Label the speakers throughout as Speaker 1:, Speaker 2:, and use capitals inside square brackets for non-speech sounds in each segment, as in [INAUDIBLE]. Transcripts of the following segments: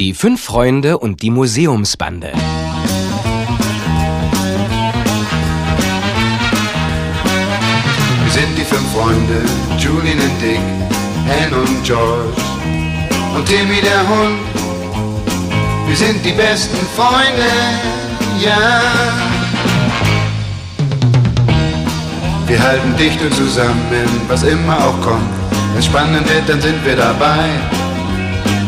Speaker 1: Die fünf Freunde und die Museumsbande.
Speaker 2: Wir sind die fünf Freunde, Julian und Dick, Anne und George und Timmy der Hund. Wir sind die besten Freunde, ja. Wir halten dicht und zusammen, was immer auch kommt. Wenn es spannend wird, dann sind wir dabei.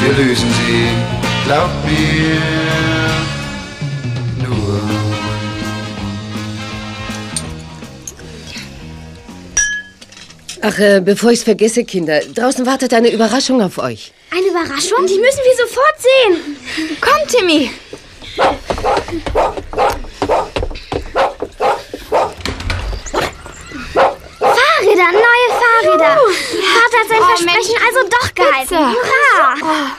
Speaker 2: wir lösen sie, glaub mir, nur.
Speaker 3: Ach, äh, bevor ich's vergesse, Kinder, draußen wartet eine Überraschung auf euch.
Speaker 4: Eine Überraschung? Die müssen wir sofort sehen. Komm, Timmy. Fahrräder, neue Fahrräder. Vater hat sein Versprechen also doch gehalten. Hurra!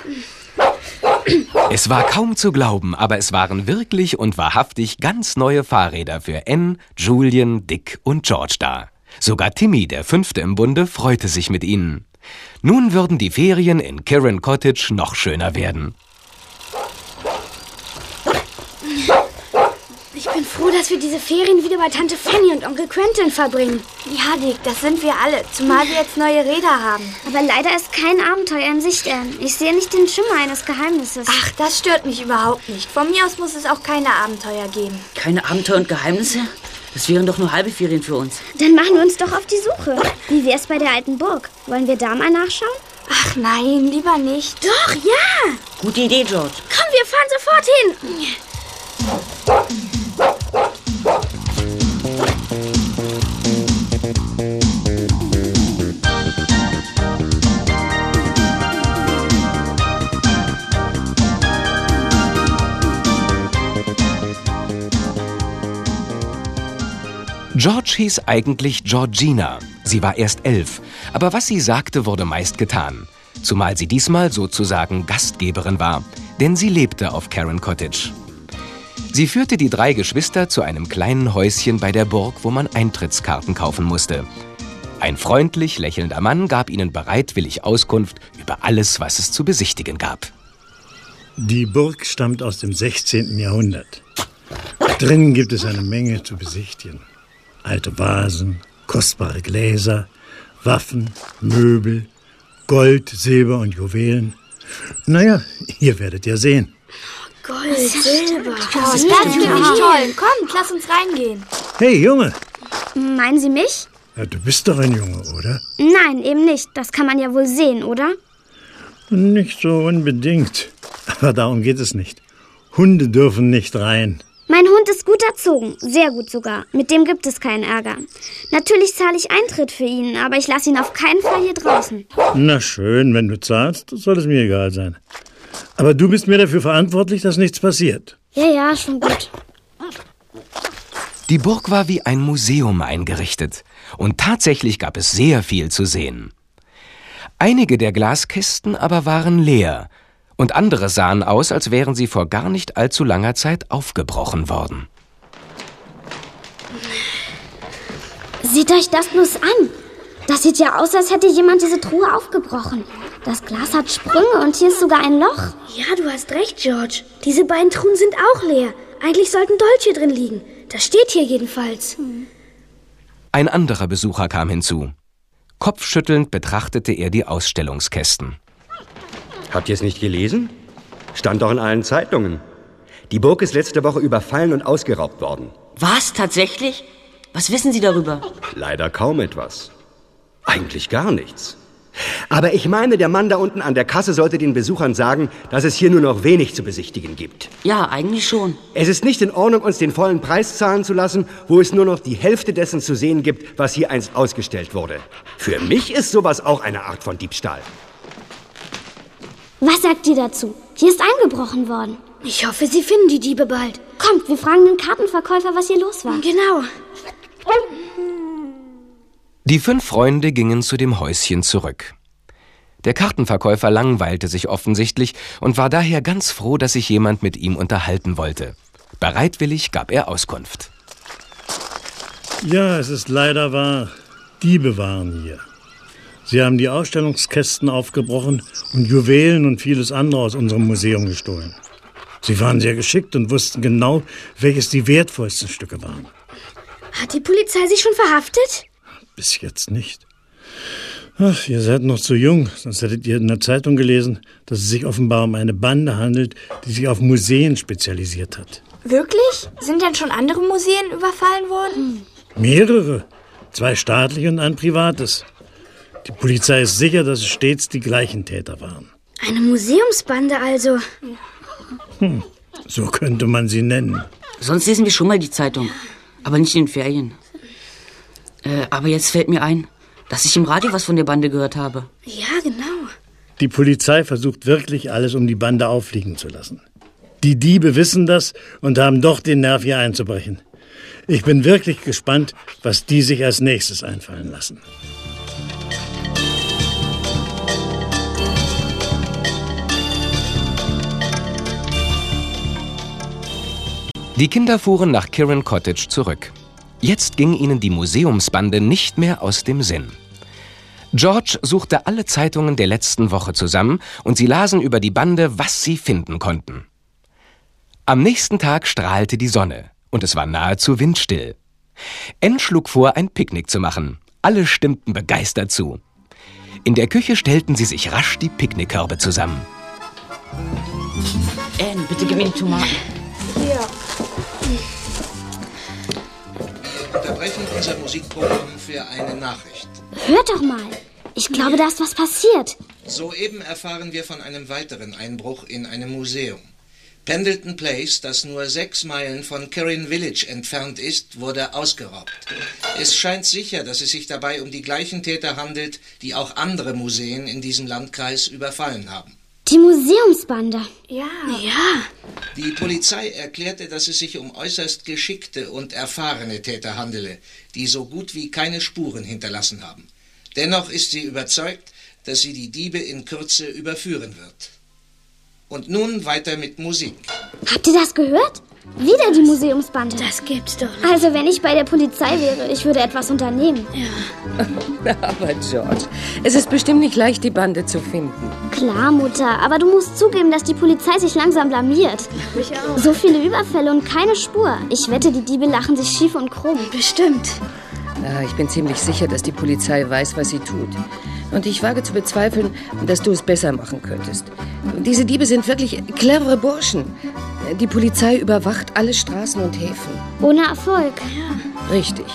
Speaker 1: Es war kaum zu glauben, aber es waren wirklich und wahrhaftig ganz neue Fahrräder für Anne, Julian, Dick und George da. Sogar Timmy, der Fünfte im Bunde, freute sich mit ihnen. Nun würden die Ferien in Kirin Cottage noch schöner werden.
Speaker 4: Bin froh, dass wir diese Ferien wieder bei Tante Fanny und Onkel Quentin verbringen.
Speaker 5: Ja, Dick, das sind wir alle, zumal wir jetzt neue Räder haben.
Speaker 4: Aber leider ist kein Abenteuer in Sicht, Anne. Ich sehe nicht den Schimmer eines Geheimnisses.
Speaker 5: Ach, das stört mich überhaupt nicht. Von mir aus muss es auch keine Abenteuer geben.
Speaker 6: Keine Abenteuer und Geheimnisse? Das wären doch nur halbe Ferien für uns.
Speaker 4: Dann machen wir uns doch auf die Suche. Wie wär's bei der alten Burg? Wollen wir da mal nachschauen?
Speaker 5: Ach nein, lieber nicht.
Speaker 4: Doch, ja!
Speaker 6: Gute Idee, George.
Speaker 4: Komm, wir fahren sofort hin.
Speaker 1: George hieß eigentlich Georgina. Sie war erst elf, aber was sie sagte, wurde meist getan. Zumal sie diesmal sozusagen Gastgeberin war, denn sie lebte auf Karen Cottage. Sie führte die drei Geschwister zu einem kleinen Häuschen bei der Burg, wo man Eintrittskarten kaufen musste. Ein freundlich lächelnder Mann gab ihnen bereitwillig Auskunft über alles, was es zu besichtigen gab.
Speaker 7: Die Burg stammt aus dem 16. Jahrhundert. Drinnen gibt es eine Menge zu besichtigen. Alte Vasen, kostbare Gläser, Waffen, Möbel, Gold, Silber und Juwelen. Naja, ihr werdet ja sehen.
Speaker 5: Gold, Silber.
Speaker 6: Das ist
Speaker 5: Das finde ich
Speaker 6: toll.
Speaker 5: Kommt, lass uns reingehen.
Speaker 7: Hey, Junge!
Speaker 4: Meinen Sie mich?
Speaker 7: Ja, du bist doch ein Junge, oder?
Speaker 4: Nein, eben nicht. Das kann man ja wohl sehen, oder?
Speaker 7: Nicht so unbedingt. Aber darum geht es nicht. Hunde dürfen nicht rein.
Speaker 4: Mein Hund ist gut erzogen, sehr gut sogar. Mit dem gibt es keinen Ärger. Natürlich zahle ich Eintritt für ihn, aber ich lasse ihn auf keinen Fall hier draußen.
Speaker 7: Na schön, wenn du zahlst, soll es mir egal sein. Aber du bist mir dafür verantwortlich, dass nichts passiert.
Speaker 4: Ja, ja, schon gut.
Speaker 1: Die Burg war wie ein Museum eingerichtet und tatsächlich gab es sehr viel zu sehen. Einige der Glaskisten aber waren leer und andere sahen aus, als wären sie vor gar nicht allzu langer Zeit aufgebrochen worden.
Speaker 4: Seht euch das bloß an. Das sieht ja aus, als hätte jemand diese Truhe aufgebrochen. Das Glas hat Sprünge und hier ist sogar ein Loch.
Speaker 8: Ja, du hast recht, George. Diese beiden Truhen sind auch leer. Eigentlich sollten Dolche drin liegen. Das steht hier jedenfalls.
Speaker 1: Ein anderer Besucher kam hinzu. Kopfschüttelnd betrachtete er die Ausstellungskästen.
Speaker 9: Habt ihr es nicht gelesen? Stand doch in allen Zeitungen. Die Burg ist letzte Woche überfallen und ausgeraubt worden.
Speaker 6: Was? Tatsächlich? Was wissen Sie darüber?
Speaker 9: Leider kaum etwas. Eigentlich gar nichts. Aber ich meine, der Mann da unten an der Kasse sollte den Besuchern sagen, dass es hier nur noch wenig zu besichtigen gibt.
Speaker 6: Ja, eigentlich schon.
Speaker 9: Es ist nicht in Ordnung, uns den vollen Preis zahlen zu lassen, wo es nur noch die Hälfte dessen zu sehen gibt, was hier einst ausgestellt wurde. Für mich ist sowas auch eine Art von Diebstahl.
Speaker 4: Was sagt ihr dazu? Hier ist eingebrochen worden.
Speaker 8: Ich hoffe, Sie finden die Diebe bald.
Speaker 4: Kommt, wir fragen den Kartenverkäufer, was hier los war.
Speaker 8: Genau.
Speaker 1: Die fünf Freunde gingen zu dem Häuschen zurück. Der Kartenverkäufer langweilte sich offensichtlich und war daher ganz froh, dass sich jemand mit ihm unterhalten wollte. Bereitwillig gab er Auskunft.
Speaker 7: Ja, es ist leider wahr. Diebe waren hier. Sie haben die Ausstellungskästen aufgebrochen und Juwelen und vieles andere aus unserem Museum gestohlen. Sie waren sehr geschickt und wussten genau, welches die wertvollsten Stücke waren.
Speaker 8: Hat die Polizei Sie schon verhaftet?
Speaker 7: Bis jetzt nicht. Ach, ihr seid noch zu jung, sonst hättet ihr in der Zeitung gelesen, dass es sich offenbar um eine Bande handelt, die sich auf Museen spezialisiert hat.
Speaker 5: Wirklich? Sind denn schon andere Museen überfallen worden?
Speaker 7: Mehrere. Zwei staatliche und ein privates. Die Polizei ist sicher, dass es stets die gleichen Täter waren.
Speaker 8: Eine Museumsbande also.
Speaker 7: Hm, so könnte man sie nennen.
Speaker 6: Sonst lesen wir schon mal die Zeitung, aber nicht in den Ferien. Äh, aber jetzt fällt mir ein, dass ich im Radio was von der Bande gehört habe.
Speaker 8: Ja, genau.
Speaker 7: Die Polizei versucht wirklich alles, um die Bande auffliegen zu lassen. Die Diebe wissen das und haben doch den Nerv, hier einzubrechen. Ich bin wirklich gespannt, was die sich als nächstes einfallen lassen.
Speaker 1: Die Kinder fuhren nach Kirin Cottage zurück. Jetzt ging ihnen die Museumsbande nicht mehr aus dem Sinn. George suchte alle Zeitungen der letzten Woche zusammen und sie lasen über die Bande, was sie finden konnten. Am nächsten Tag strahlte die Sonne und es war nahezu windstill. Anne schlug vor, ein Picknick zu machen. Alle stimmten begeistert zu. In der Küche stellten sie sich rasch die Picknickkörbe zusammen.
Speaker 6: Anne, bitte gib mir die Tomaten.
Speaker 5: Ja.
Speaker 10: Wir unterbrechen unser Musikprogramm für eine Nachricht.
Speaker 4: Hört doch mal. Ich glaube, da ist was passiert.
Speaker 10: Soeben erfahren wir von einem weiteren Einbruch in einem Museum. Pendleton Place, das nur sechs Meilen von Kirin Village entfernt ist, wurde ausgeraubt. Es scheint sicher, dass es sich dabei um die gleichen Täter handelt, die auch andere Museen in diesem Landkreis überfallen haben.
Speaker 4: Die Museumsbande.
Speaker 5: Ja.
Speaker 8: Ja.
Speaker 10: Die Polizei erklärte, dass es sich um äußerst geschickte und erfahrene Täter handele, die so gut wie keine Spuren hinterlassen haben. Dennoch ist sie überzeugt, dass sie die Diebe in Kürze überführen wird. Und nun weiter mit Musik.
Speaker 4: Habt ihr das gehört? Wieder die Museumsbande.
Speaker 8: Das gibt's doch nicht.
Speaker 4: Also, wenn ich bei der Polizei wäre, ich würde etwas unternehmen.
Speaker 3: Na, [LAUGHS] aber George, es ist bestimmt nicht leicht, die Bande zu finden.
Speaker 4: Klar, Mutter, aber du musst zugeben, dass die Polizei sich langsam blamiert.
Speaker 8: Ich auch.
Speaker 4: So viele Überfälle und keine Spur. Ich wette, die Diebe lachen sich schief und krumm.
Speaker 8: Bestimmt.
Speaker 3: Ja, ich bin ziemlich sicher, dass die Polizei weiß, was sie tut. Und ich wage zu bezweifeln, dass du es besser machen könntest. Diese Diebe sind wirklich clevere Burschen. Die Polizei überwacht alle Straßen und Häfen.
Speaker 4: Ohne Erfolg.
Speaker 3: Richtig.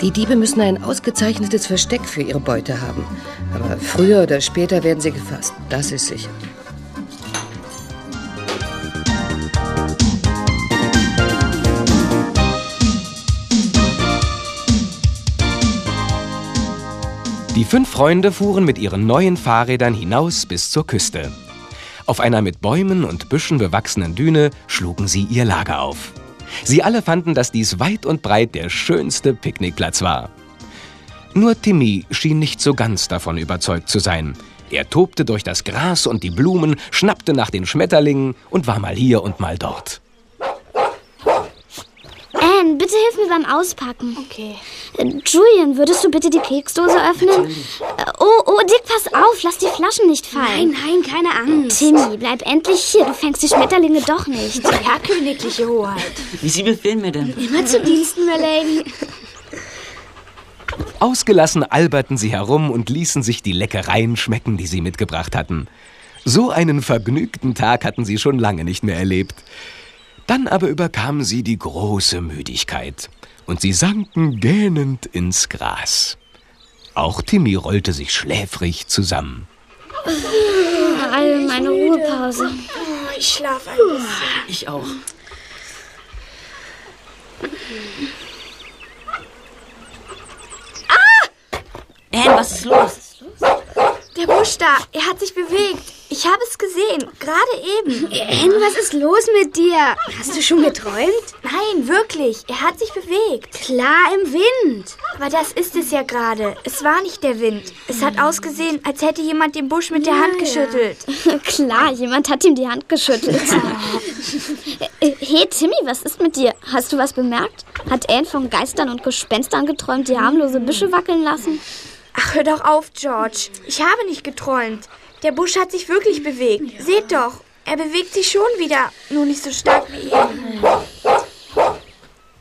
Speaker 3: Die Diebe müssen ein ausgezeichnetes Versteck für ihre Beute haben. Aber früher oder später werden sie gefasst. Das ist sicher.
Speaker 1: Die fünf Freunde fuhren mit ihren neuen Fahrrädern hinaus bis zur Küste. Auf einer mit Bäumen und Büschen bewachsenen Düne schlugen sie ihr Lager auf. Sie alle fanden, dass dies weit und breit der schönste Picknickplatz war. Nur Timmy schien nicht so ganz davon überzeugt zu sein. Er tobte durch das Gras und die Blumen, schnappte nach den Schmetterlingen und war mal hier und mal dort.
Speaker 4: Anne, bitte hilf mir beim Auspacken.
Speaker 5: Okay.
Speaker 4: Äh, Julian, würdest du bitte die Keksdose öffnen? Äh, Oh, oh, Dick, pass auf, lass die Flaschen nicht fallen.
Speaker 8: Nein, nein, keine Angst.
Speaker 4: Timmy, bleib endlich hier. Du fängst die Schmetterlinge doch nicht. [LAUGHS]
Speaker 5: Ja, königliche Hoheit.
Speaker 6: Wie sie befehlen mir denn?
Speaker 8: Immer zu Diensten, Milady.
Speaker 1: Ausgelassen alberten sie herum und ließen sich die Leckereien schmecken, die sie mitgebracht hatten. So einen vergnügten Tag hatten sie schon lange nicht mehr erlebt. Dann aber überkam sie die große Müdigkeit und sie sanken gähnend ins Gras. Auch Timmy rollte sich schläfrig zusammen.
Speaker 4: All meine Ruhepause.
Speaker 5: Oh, ich schlafe ein bisschen.
Speaker 6: Ich auch. Ah! Anne, was ist los?
Speaker 5: Der Busch da, er hat sich bewegt. Ich habe es gesehen, gerade eben. [LAUGHS]
Speaker 8: Anne, was ist los mit dir? Hast du schon geträumt?
Speaker 5: Nein, wirklich. Er hat sich bewegt.
Speaker 8: Klar, im Wind.
Speaker 5: Aber das ist es ja gerade. Es war nicht der Wind. Es hat ausgesehen, als hätte jemand den Busch mit der Hand geschüttelt. [LAUGHS]
Speaker 4: Klar, jemand hat ihm die Hand geschüttelt. [LAUGHS] Äh, hey, Timmy, was ist mit dir? Hast du was bemerkt? Hat Anne von Geistern und Gespenstern geträumt, die harmlose Büsche wackeln lassen?
Speaker 5: Ach, hör doch auf, George. Ich habe nicht geträumt. Der Busch hat sich wirklich bewegt. Seht doch, er bewegt sich schon wieder. Nur nicht so stark wie eben.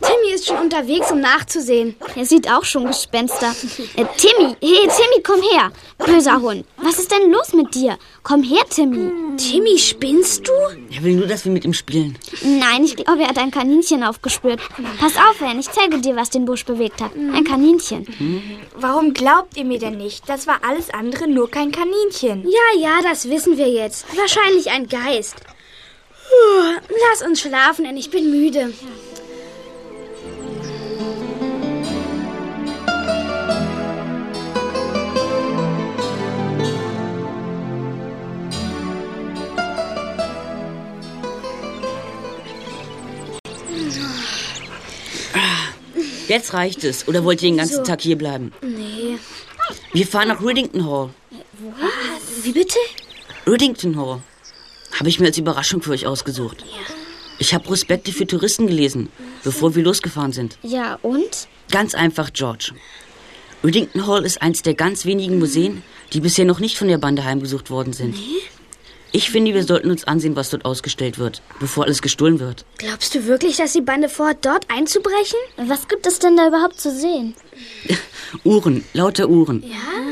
Speaker 8: Timmy ist schon unterwegs, um nachzusehen.
Speaker 4: Er sieht auch schon Gespenster. Äh, Timmy, hey, Timmy, komm her. Böser Hund. Was ist denn los mit dir? Komm her, Timmy.
Speaker 8: Timmy, spinnst du?
Speaker 6: Er will nur, dass wir mit ihm spielen.
Speaker 4: Nein, ich glaube, er hat ein Kaninchen aufgespürt. Pass auf, Anne, ich zeige dir, was den Busch bewegt hat. Ein Kaninchen.
Speaker 5: Warum glaubt ihr mir denn nicht? Das war alles andere, nur kein Kaninchen.
Speaker 8: Ja, ja, das wissen wir jetzt. Wahrscheinlich ein Geist. Lass uns schlafen, denn ich bin müde.
Speaker 6: Jetzt reicht es. Oder wollt ihr den ganzen
Speaker 8: So.
Speaker 6: Tag hier bleiben?
Speaker 8: Nee.
Speaker 6: Wir fahren nach Riddington Hall.
Speaker 8: Wie bitte?
Speaker 6: Riddington Hall. Habe ich mir als Überraschung für euch ausgesucht. Ich habe Prospekte für Touristen gelesen, bevor wir losgefahren sind.
Speaker 4: Ja, und?
Speaker 6: Ganz einfach, George. Riddington Hall ist eins der ganz wenigen Museen, die bisher noch nicht von der Bande heimgesucht worden sind. Ich finde, wir sollten uns ansehen, was dort ausgestellt wird, bevor alles gestohlen wird.
Speaker 8: Glaubst du wirklich, dass die Bande vorhat, dort einzubrechen?
Speaker 4: Was gibt es denn da überhaupt zu sehen? [LAUGHS]
Speaker 6: Uhren, lauter Uhren.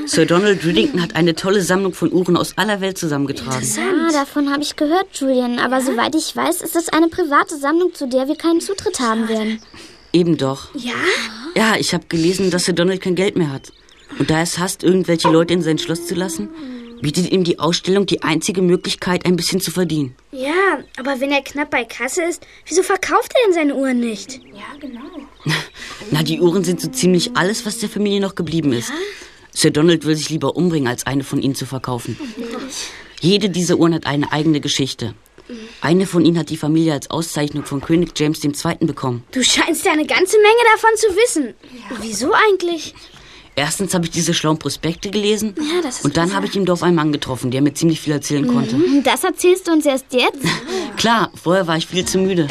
Speaker 6: Sir Donald Riddington hat eine tolle Sammlung von Uhren aus aller Welt zusammengetragen.
Speaker 4: Ah, davon habe ich gehört, Julian. Aber soweit ich weiß, ist es eine private Sammlung, zu der wir keinen Zutritt haben werden.
Speaker 6: Eben doch.
Speaker 8: Ja?
Speaker 6: Ja, ich habe gelesen, dass Sir Donald kein Geld mehr hat. Und da er es hasst, irgendwelche Leute in sein Schloss zu lassen, bietet ihm die Ausstellung die einzige Möglichkeit, ein bisschen zu verdienen.
Speaker 8: Ja, aber wenn er knapp bei Kasse ist, wieso verkauft er denn seine Uhren nicht?
Speaker 5: Ja, genau. [LAUGHS]
Speaker 6: Na, die Uhren sind so ziemlich alles, was der Familie noch geblieben ist. Sir Donald will sich lieber umbringen, als eine von ihnen zu verkaufen. Jede dieser Uhren hat eine eigene Geschichte. Eine von ihnen hat die Familie als Auszeichnung von König James II. bekommen.
Speaker 8: Du scheinst ja eine ganze Menge davon zu wissen. Wieso eigentlich?
Speaker 6: Erstens habe ich diese schlauen Prospekte gelesen
Speaker 8: Ja, das ist
Speaker 6: und dann habe ich im Dorf einen Mann getroffen, der mir ziemlich viel erzählen konnte.
Speaker 4: Das erzählst du uns erst jetzt? [LAUGHS]
Speaker 6: Klar, vorher war ich viel zu müde.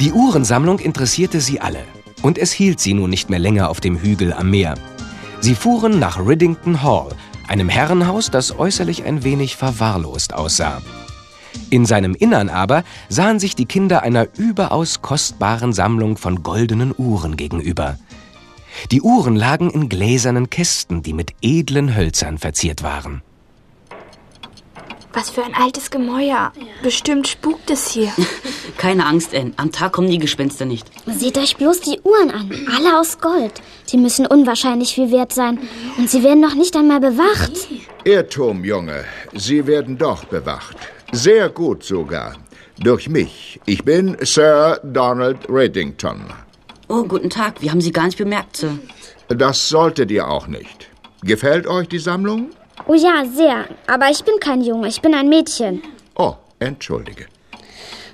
Speaker 1: Die Uhrensammlung interessierte sie alle. Und es hielt sie nun nicht mehr länger auf dem Hügel am Meer. Sie fuhren nach Riddington Hall, einem Herrenhaus, das äußerlich ein wenig verwahrlost aussah. In seinem Innern aber sahen sich die Kinder einer überaus kostbaren Sammlung von goldenen Uhren gegenüber. Die Uhren lagen in gläsernen Kästen, die mit edlen Hölzern verziert waren.
Speaker 5: Was für ein altes Gemäuer. Bestimmt spukt es hier. [LAUGHS]
Speaker 6: Keine Angst, Anne. Am Tag kommen die Gespenster nicht.
Speaker 4: Seht euch bloß die Uhren an. Alle aus Gold. Die müssen unwahrscheinlich viel wert sein. Und sie werden noch nicht einmal bewacht.
Speaker 11: Irrtum, Junge. Sie werden doch bewacht. Sehr gut sogar. Durch mich. Ich bin Sir Donald Reddington.
Speaker 6: Oh, guten Tag. Wir haben Sie gar nicht bemerkt, Sir.
Speaker 11: Das solltet ihr auch nicht. Gefällt euch die Sammlung?
Speaker 4: Oh ja, sehr. Aber ich bin kein Junge, ich bin ein Mädchen.
Speaker 11: Oh, entschuldige.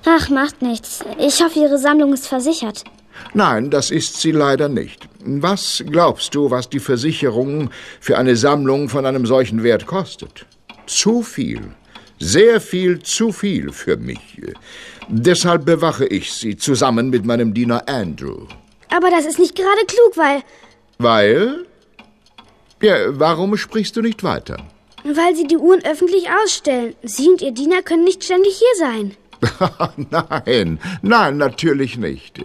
Speaker 4: Ach, macht nichts. Ich hoffe, Ihre Sammlung ist versichert.
Speaker 11: Nein, das ist sie leider nicht. Was glaubst du, was die Versicherung für eine Sammlung von einem solchen Wert kostet? Zu viel. Sehr viel zu viel für mich. Deshalb bewache ich sie zusammen mit meinem Diener Andrew.
Speaker 8: Aber das ist nicht gerade klug, weil.
Speaker 11: Weil? Ja, warum sprichst du nicht weiter?
Speaker 8: Weil sie die Uhren öffentlich ausstellen. Sie und ihr Diener können nicht ständig hier sein. [LAUGHS]
Speaker 11: nein, nein, natürlich nicht.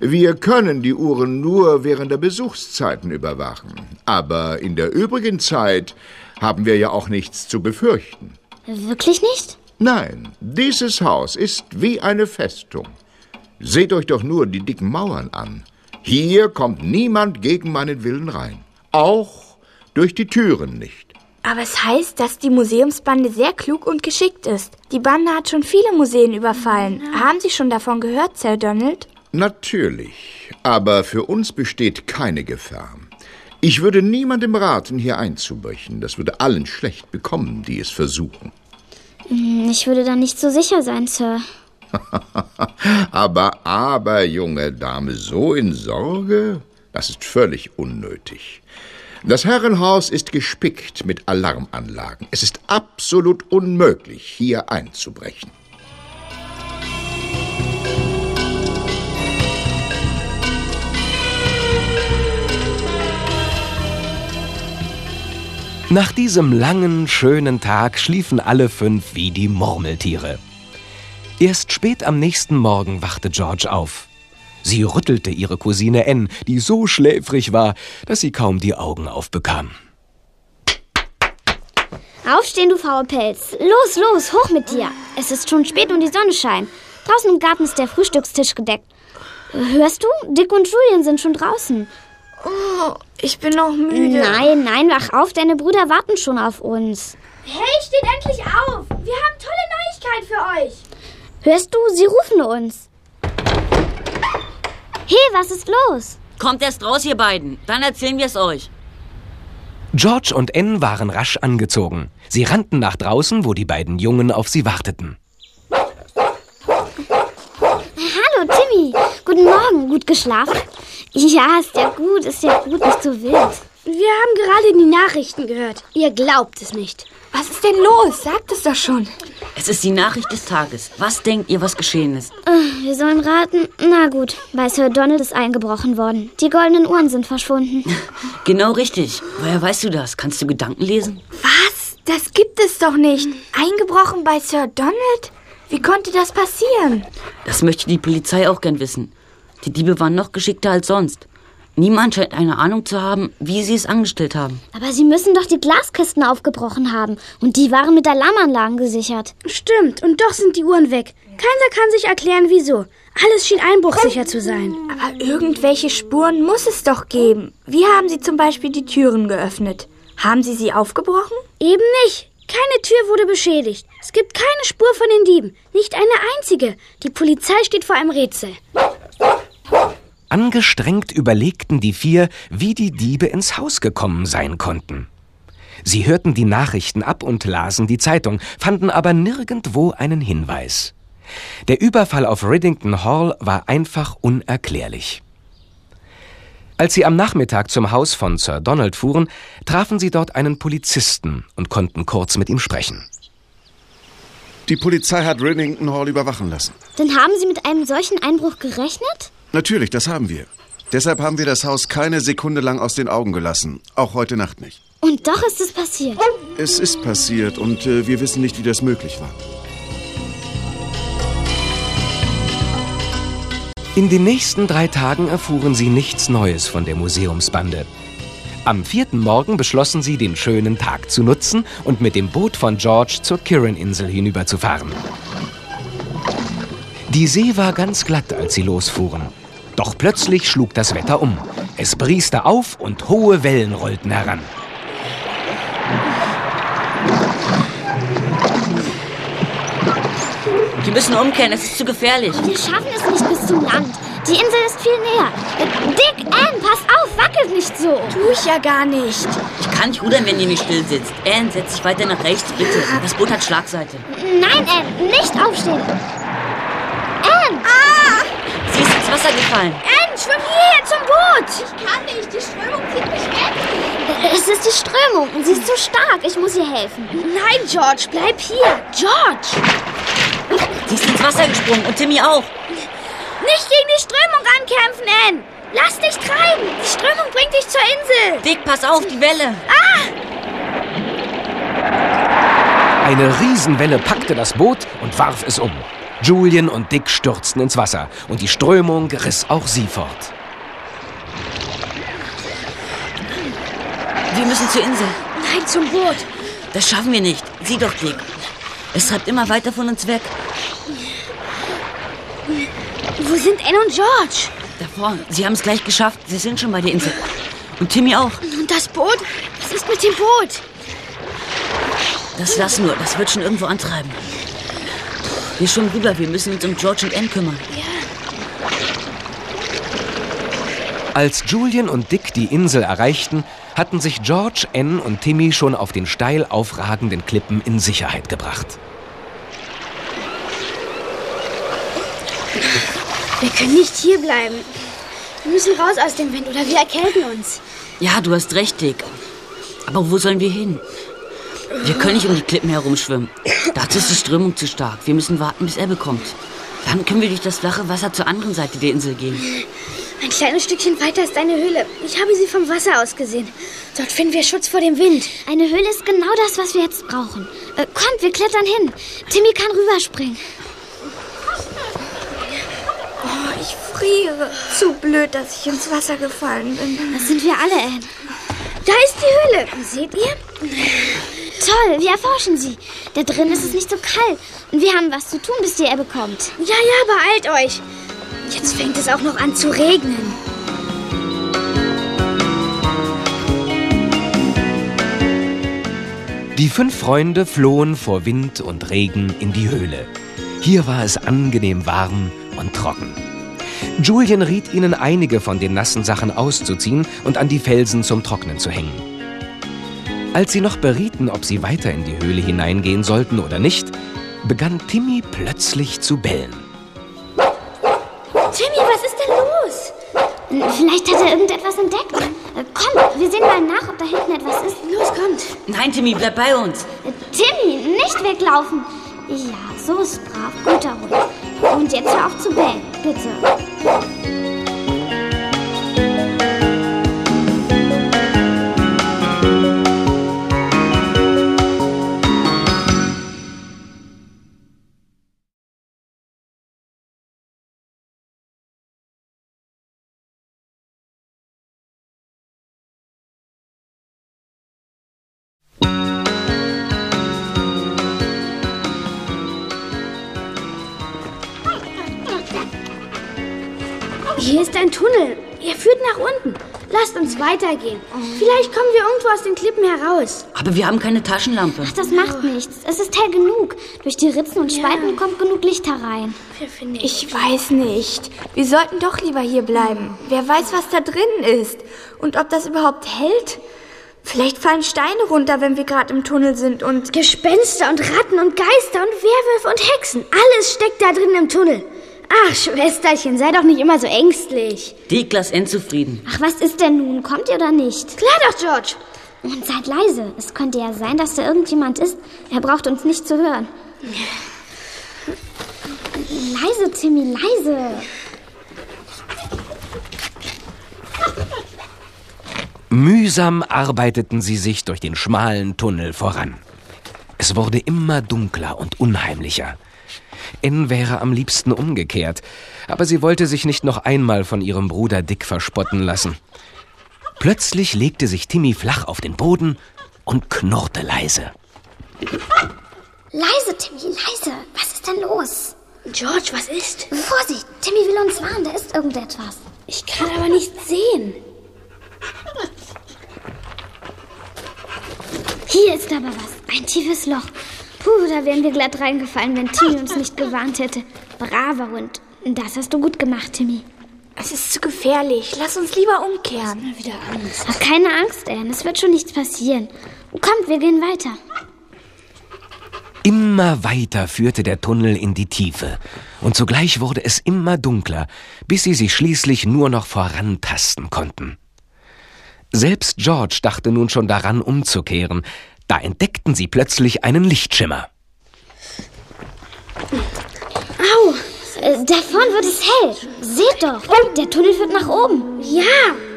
Speaker 11: Wir können die Uhren nur während der Besuchszeiten überwachen. Aber in der übrigen Zeit haben wir ja auch nichts zu befürchten.
Speaker 4: Wirklich nicht?
Speaker 11: Nein, dieses Haus ist wie eine Festung. Seht euch doch nur die dicken Mauern an. Hier kommt niemand gegen meinen Willen rein. Auch durch die Türen nicht.
Speaker 5: Aber es heißt, dass die Museumsbande sehr klug und geschickt ist. Die Bande hat schon viele Museen überfallen. Haben Sie schon davon gehört, Sir Donald?
Speaker 11: Natürlich, aber für uns besteht keine Gefahr. Ich würde niemandem raten, hier einzubrechen. Das würde allen schlecht bekommen, die es versuchen.
Speaker 4: Hm, Ich würde da nicht so sicher sein, Sir. [LAUGHS]
Speaker 11: aber, aber, junge Dame, so in Sorge? Das ist völlig unnötig. Das Herrenhaus ist gespickt mit Alarmanlagen. Es ist absolut unmöglich, hier einzubrechen.
Speaker 1: Nach diesem langen, schönen Tag schliefen alle fünf wie die Murmeltiere. Erst spät am nächsten Morgen wachte George auf. Sie rüttelte ihre Cousine Anne, die so schläfrig war, dass sie kaum die Augen aufbekam.
Speaker 4: Aufstehen, du faule Pelz. Los, los, hoch mit dir. Es ist schon spät und die Sonne scheint. Draußen im Garten ist der Frühstückstisch gedeckt. Hörst du? Dick und Julian sind schon draußen.
Speaker 5: Oh, ich bin noch müde.
Speaker 4: Nein, nein, wach auf. Deine Brüder warten schon auf uns.
Speaker 8: Hey, steht endlich auf! Wir haben tolle Neuigkeiten für euch!
Speaker 4: Hörst du? Sie rufen uns. Hey, was ist los?
Speaker 6: Kommt erst raus, ihr beiden. Dann erzählen wir es euch.
Speaker 1: George und Anne waren rasch angezogen. Sie rannten nach draußen, wo die beiden Jungen auf sie warteten.
Speaker 4: Hallo, Timmy. Guten Morgen. Gut geschlafen? Ja, ist ja gut, ist ja gut, nicht so wild.
Speaker 8: Wir haben gerade die Nachrichten gehört. Ihr glaubt es nicht.
Speaker 5: Was ist denn los? Sagt es doch schon.
Speaker 6: Es ist die Nachricht des Tages. Was denkt ihr, was geschehen ist?
Speaker 4: Äh, Wir sollen raten. Na gut, bei Sir Donald ist eingebrochen worden. Die goldenen Uhren sind verschwunden. [LAUGHS]
Speaker 6: Genau richtig. Woher weißt du das? Kannst du Gedanken lesen?
Speaker 5: Was? Das gibt es doch nicht. Eingebrochen bei Sir Donald? Wie konnte das passieren?
Speaker 6: Das möchte die Polizei auch gern wissen. Die Diebe waren noch geschickter als sonst. Niemand scheint eine Ahnung zu haben, wie sie es angestellt haben.
Speaker 4: Aber sie müssen doch die Glaskisten aufgebrochen haben. Und die waren mit Alarmanlagen gesichert.
Speaker 8: Stimmt, und doch sind die Uhren weg. Keiner kann sich erklären, wieso. Alles schien einbruchsicher zu sein.
Speaker 5: Aber irgendwelche Spuren muss es doch geben. Wie haben Sie zum Beispiel die Türen geöffnet? Haben Sie sie aufgebrochen?
Speaker 8: Eben nicht. Keine Tür wurde beschädigt. Es gibt keine Spur von den Dieben. Nicht eine einzige. Die Polizei steht vor einem Rätsel.
Speaker 1: Angestrengt überlegten die vier, wie die Diebe ins Haus gekommen sein konnten. Sie hörten die Nachrichten ab und lasen die Zeitung, fanden aber nirgendwo einen Hinweis. Der Überfall auf Riddington Hall war einfach unerklärlich. Als sie am Nachmittag zum Haus von Sir Donald fuhren, trafen sie dort einen Polizisten und konnten kurz mit ihm sprechen.
Speaker 12: Die Polizei hat Riddington Hall überwachen lassen.
Speaker 4: Dann haben Sie mit einem solchen Einbruch gerechnet?
Speaker 12: Natürlich, das haben wir. Deshalb haben wir das Haus keine Sekunde lang aus den Augen gelassen. Auch heute Nacht nicht.
Speaker 4: Und doch ist es passiert.
Speaker 12: Es ist passiert und äh, wir wissen nicht, wie das möglich war.
Speaker 1: In den nächsten drei Tagen erfuhren sie nichts Neues von der Museumsbande. Am vierten Morgen beschlossen sie, den schönen Tag zu nutzen und mit dem Boot von George zur Kirin-Insel hinüberzufahren. Die See war ganz glatt, als sie losfuhren. Doch plötzlich schlug das Wetter um. Es brieste auf und hohe Wellen rollten heran.
Speaker 6: Wir müssen umkehren, es ist zu gefährlich.
Speaker 4: Wir schaffen es nicht bis zum Land. Die Insel ist viel näher. Äh, Dick, Anne, pass auf, wackelt nicht so.
Speaker 5: Tu ich ja gar nicht.
Speaker 6: Ich kann nicht rudern, wenn ihr nicht still sitzt. Anne, setz dich weiter nach rechts, bitte. Das Boot hat Schlagseite.
Speaker 4: Nein, Anne, nicht aufstehen.
Speaker 6: Ins Wasser gefallen.
Speaker 8: Anne, schwimm hierher zum Boot!
Speaker 5: Ich kann nicht, die Strömung zieht mich weg.
Speaker 4: Es ist die Strömung. Sie ist zu stark. Ich muss ihr helfen.
Speaker 8: Nein, George, bleib hier. George!
Speaker 6: Sie ist ins Wasser gesprungen und Timmy auch.
Speaker 8: Nicht gegen die Strömung ankämpfen, Anne! Lass dich treiben! Die Strömung bringt dich zur Insel!
Speaker 6: Dick, pass auf, die Welle.
Speaker 1: Eine Riesenwelle packte das Boot und warf es um. Julian und Dick stürzten ins Wasser und die Strömung riss auch sie fort.
Speaker 6: Wir müssen zur Insel.
Speaker 8: Nein, zum Boot!
Speaker 6: Das schaffen wir nicht. Sieh doch, Dick. Es treibt immer weiter von uns weg.
Speaker 8: Wo sind Anne und George?
Speaker 6: Da vorne. Sie haben es gleich geschafft. Sie sind schon bei der Insel. Und Timmy auch.
Speaker 8: Und das Boot? Was ist mit dem Boot?
Speaker 6: Das lass nur. Das wird schon irgendwo antreiben. Wir schwimmen rüber. Wir müssen uns um George und Anne kümmern.
Speaker 1: Als Julian und Dick die Insel erreichten, hatten sich George, Ann und Timmy schon auf den steil aufragenden Klippen in Sicherheit gebracht.
Speaker 8: Wir können nicht hier bleiben. Wir müssen raus aus dem Wind oder wir erkälten uns.
Speaker 6: Ja, du hast recht, Dick. Aber wo sollen wir hin? Wir können nicht um die Klippen herumschwimmen. Dazu ist die Strömung zu stark. Wir müssen warten, bis Ebbe kommt. Dann können wir durch das flache Wasser zur anderen Seite der Insel gehen.
Speaker 8: Ein kleines Stückchen weiter ist eine Höhle. Ich habe sie vom Wasser aus gesehen. Dort finden wir Schutz vor dem Wind.
Speaker 4: Eine Höhle ist genau das, was wir jetzt brauchen. Äh, kommt, wir klettern hin. Timmy kann rüberspringen.
Speaker 5: Oh, ich friere. Zu blöd, dass ich ins Wasser gefallen bin.
Speaker 4: Das sind wir alle, Anne.
Speaker 8: Da ist die Höhle. Seht ihr?
Speaker 4: Toll, wir erforschen sie. Da drin ist es nicht so kalt. Und wir haben was zu tun, bis die Ebbe kommt.
Speaker 8: Ja, ja, beeilt euch. Jetzt fängt es auch noch an zu regnen.
Speaker 1: Die fünf Freunde flohen vor Wind und Regen in die Höhle. Hier war es angenehm warm und trocken. Julian riet ihnen, einige von den nassen Sachen auszuziehen und an die Felsen zum Trocknen zu hängen. Als sie noch berieten, ob sie weiter in die Höhle hineingehen sollten oder nicht, begann Timmy plötzlich zu bellen.
Speaker 8: Timmy, was ist denn los?
Speaker 4: Vielleicht hat er irgendetwas entdeckt. Äh, Komm, wir sehen mal nach, ob da hinten etwas ist.
Speaker 8: Los, kommt.
Speaker 6: Nein, Timmy, bleib bei uns.
Speaker 4: Äh, Timmy, nicht weglaufen. Ja, so ist brav. Guter Hund. Und jetzt hör auf zu bellen, bitte.
Speaker 8: Hier ist ein Tunnel. Er führt nach unten. Lasst uns weitergehen. Vielleicht kommen wir irgendwo aus den Klippen heraus.
Speaker 6: Aber wir haben keine Taschenlampe.
Speaker 4: Ach, das macht nichts. Es ist hell genug. Durch die Ritzen und Spalten kommt genug Licht herein.
Speaker 5: Ich weiß nicht. Wir sollten doch lieber hier bleiben. Wer weiß, was da drin ist. Und ob das überhaupt hält? Vielleicht fallen Steine runter, wenn wir gerade im Tunnel sind und...
Speaker 8: Gespenster und Ratten und Geister und Werwölfe und Hexen. Alles steckt da drin im Tunnel. Ach, Schwesterchen, sei doch nicht immer so ängstlich.
Speaker 6: Dick, lass Ann zufrieden.
Speaker 4: Ach, was ist denn nun? Kommt ihr oder nicht?
Speaker 8: Klar doch, George.
Speaker 4: Und seid leise. Es könnte ja sein, dass da irgendjemand ist. Er braucht uns nicht zu hören. Leise, Timmy, leise.
Speaker 1: Mühsam arbeiteten sie sich durch den schmalen Tunnel voran. Es wurde immer dunkler und unheimlicher. N wäre am liebsten umgekehrt, aber sie wollte sich nicht noch einmal von ihrem Bruder Dick verspotten lassen. Plötzlich legte sich Timmy flach auf den Boden und knurrte leise.
Speaker 4: Leise, Timmy, leise. Was ist denn los?
Speaker 8: George, was ist?
Speaker 4: Vorsicht, Timmy will uns warnen, da ist irgendetwas.
Speaker 8: Ich kann aber nichts sehen.
Speaker 4: Hier ist aber was. Ein tiefes Loch. Puh, da wären wir glatt reingefallen, wenn Timmy uns nicht gewarnt hätte. Braver Hund. Das hast du gut gemacht, Timmy.
Speaker 5: Es ist zu gefährlich. Lass uns lieber umkehren.
Speaker 8: Mal wieder Angst.
Speaker 4: Hab keine Angst, Anne. Es wird schon nichts passieren. Kommt, wir gehen weiter.
Speaker 1: Immer weiter führte der Tunnel in die Tiefe, und zugleich wurde es immer dunkler, bis sie sich schließlich nur noch vorantasten konnten. Selbst George dachte nun schon daran, umzukehren, da entdeckten sie plötzlich einen Lichtschimmer.
Speaker 4: Au! Äh, Da vorn wird es hell. Seht doch, der Tunnel führt nach oben.
Speaker 8: Ja,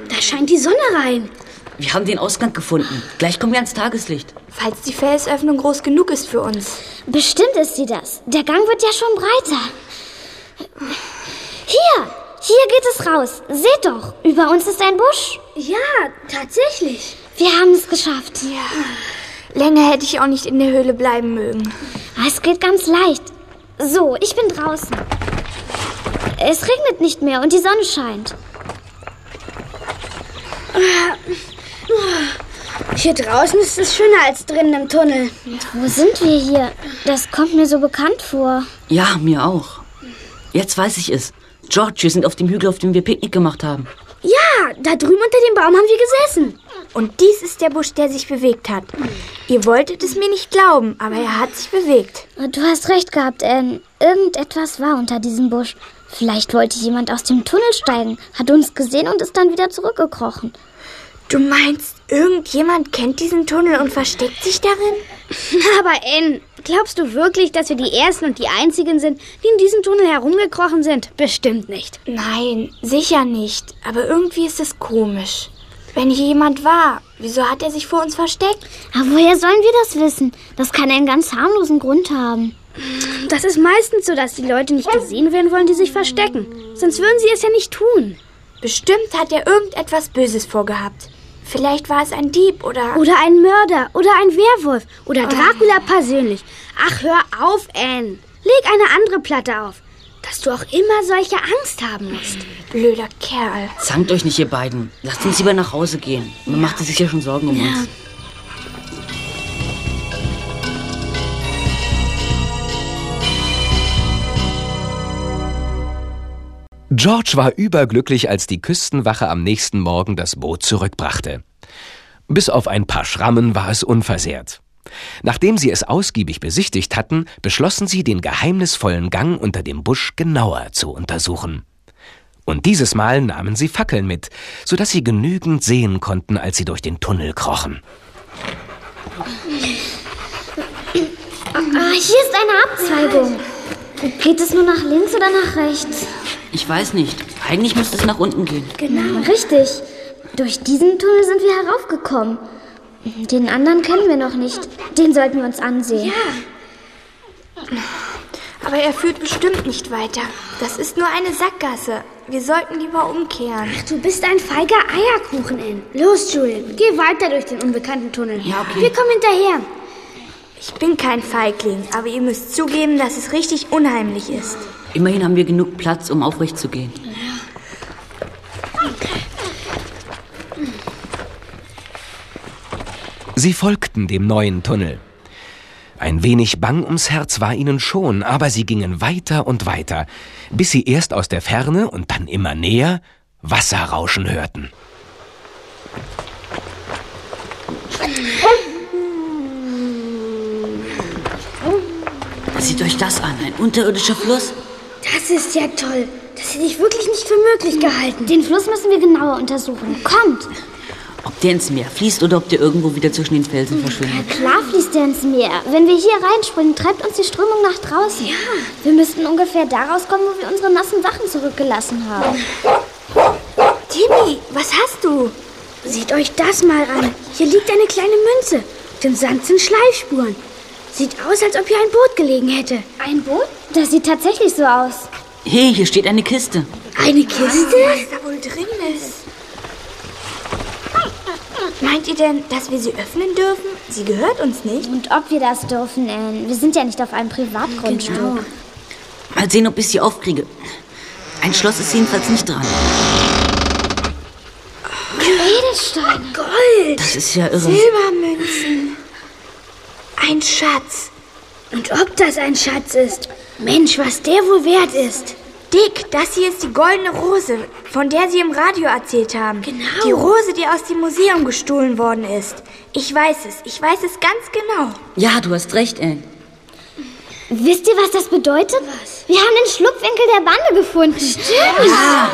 Speaker 8: da scheint die Sonne rein.
Speaker 6: Wir haben den Ausgang gefunden. Gleich kommen wir ans Tageslicht.
Speaker 5: Falls die Felsöffnung groß genug ist für uns.
Speaker 4: Bestimmt ist sie das. Der Gang wird ja schon breiter. Hier, hier geht es raus. Seht doch, über uns ist ein Busch.
Speaker 8: Ja, tatsächlich.
Speaker 4: Wir haben es geschafft.
Speaker 5: Ja. Länger hätte ich auch nicht in der Höhle bleiben mögen.
Speaker 4: Es geht ganz leicht. So, ich bin draußen. Es regnet nicht mehr und die Sonne scheint.
Speaker 8: Hier draußen ist es schöner als drinnen im Tunnel.
Speaker 4: Wo sind wir hier? Das kommt mir so bekannt vor.
Speaker 6: Ja, mir auch. Jetzt weiß ich es. George, wir sind auf dem Hügel, auf dem wir Picknick gemacht haben.
Speaker 8: Ja, da drüben unter dem Baum haben wir gesessen.
Speaker 5: Und dies ist der Busch, der sich bewegt hat. Ihr wolltet es mir nicht glauben, aber er hat sich bewegt.
Speaker 4: Du hast recht gehabt, Anne. Irgendetwas war unter diesem Busch. Vielleicht wollte jemand aus dem Tunnel steigen, hat uns gesehen und ist dann wieder zurückgekrochen.
Speaker 5: Du meinst, irgendjemand kennt diesen Tunnel und versteckt sich darin? [LAUGHS]
Speaker 8: Aber Anne, glaubst du wirklich, dass wir die Ersten und die Einzigen sind, die in diesem Tunnel herumgekrochen sind? Bestimmt nicht.
Speaker 5: Nein, sicher nicht. Aber irgendwie ist es komisch. Wenn hier jemand war, wieso hat er sich vor uns versteckt?
Speaker 4: Aber woher sollen wir das wissen? Das kann einen ganz harmlosen Grund haben.
Speaker 8: Das ist meistens so, dass die Leute nicht gesehen werden wollen, die sich verstecken. Sonst würden sie es ja nicht tun.
Speaker 5: Bestimmt hat er irgendetwas Böses vorgehabt. Vielleicht war es ein Dieb oder.
Speaker 8: Oder ein Mörder oder ein Werwolf oder Dracula persönlich. Ach, hör auf, Anne. Leg eine andere Platte auf. Dass du auch immer solche Angst haben musst.
Speaker 5: Blöder Kerl.
Speaker 6: Zankt euch nicht, ihr beiden. Lasst uns lieber nach Hause gehen. Man machte sich ja schon Sorgen um uns.
Speaker 1: George war überglücklich, als die Küstenwache am nächsten Morgen das Boot zurückbrachte. Bis auf ein paar Schrammen war es unversehrt. Nachdem sie es ausgiebig besichtigt hatten, beschlossen sie, den geheimnisvollen Gang unter dem Busch genauer zu untersuchen. Und dieses Mal nahmen sie Fackeln mit, so dass sie genügend sehen konnten, als sie durch den Tunnel krochen.
Speaker 4: Ah, hier ist eine Abzweigung. Geht es nur nach links oder nach rechts?
Speaker 6: Ich weiß nicht. Eigentlich müsste es nach unten gehen.
Speaker 4: Genau. Richtig. Durch diesen Tunnel sind wir heraufgekommen. Den anderen kennen wir noch nicht. Den sollten wir uns ansehen.
Speaker 5: Ja. Aber er führt bestimmt nicht weiter. Das ist nur eine Sackgasse. Wir sollten lieber umkehren.
Speaker 8: Ach, du bist ein feiger Eierkuchen, Ann. Los, Julian, geh weiter durch den unbekannten Tunnel.
Speaker 6: Ja, okay.
Speaker 8: Wir kommen hinterher.
Speaker 5: Ich bin kein Feigling, aber ihr müsst zugeben, dass es richtig unheimlich ist.
Speaker 6: Immerhin haben wir genug Platz, um aufrecht zu gehen.
Speaker 1: Sie folgten dem neuen Tunnel. Ein wenig bang ums Herz war ihnen schon, aber sie gingen weiter und weiter, bis sie erst aus der Ferne und dann immer näher Wasser rauschen hörten.
Speaker 6: Seht euch das an, ein unterirdischer Fluss.
Speaker 8: Das ist ja toll. Das hätte ich wirklich nicht für möglich gehalten.
Speaker 4: Den Fluss müssen wir genauer untersuchen. Kommt!
Speaker 6: Der ins Meer fließt oder ob der irgendwo wieder zwischen den Felsen verschwindet.
Speaker 4: Klar fließt der ins Meer. Wenn wir hier reinspringen, treibt uns die Strömung nach draußen. Ja. Wir müssten ungefähr da rauskommen, wo wir unsere nassen Sachen zurückgelassen haben.
Speaker 5: Timmy, was hast du?
Speaker 8: Seht euch das mal an. Hier liegt eine kleine Münze. Im Sand sind Schleifspuren. Sieht aus, als ob hier ein Boot gelegen hätte.
Speaker 4: Ein Boot? Das sieht tatsächlich so aus.
Speaker 6: Hey, hier steht eine Kiste.
Speaker 8: Eine Kiste?
Speaker 5: Was da wohl drin ist? Meint ihr denn, dass wir sie öffnen dürfen? Sie gehört uns nicht.
Speaker 4: Und ob wir das dürfen, Anne? Wir sind ja nicht auf einem Privatgrundstück.
Speaker 8: Genau.
Speaker 6: Mal sehen, ob ich sie aufkriege. Ein Schloss ist jedenfalls nicht dran.
Speaker 4: Edelsteine.
Speaker 8: Gold.
Speaker 6: Das ist ja irre.
Speaker 5: Silbermünzen. Ein Schatz.
Speaker 8: Und ob das ein Schatz ist? Mensch, was der wohl wert ist.
Speaker 5: Dick, das hier ist die goldene Rose, von der Sie im Radio erzählt haben.
Speaker 8: Genau.
Speaker 5: Die Rose, die aus dem Museum gestohlen worden ist. Ich weiß es, ich weiß es ganz genau.
Speaker 6: Ja, du hast recht, Anne.
Speaker 4: Wisst ihr, was das bedeutet? Was? Wir haben den Schlupfwinkel der Bande gefunden. Stimmt.
Speaker 6: Ja.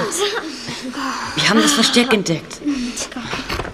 Speaker 6: Wir haben das Versteck entdeckt.